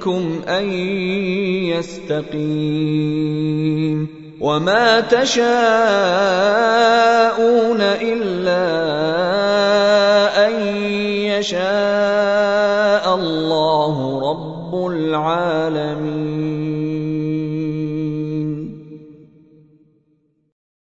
منكم أن يستقيم وما تشاءون إلا أن يشاء الله رب العالمين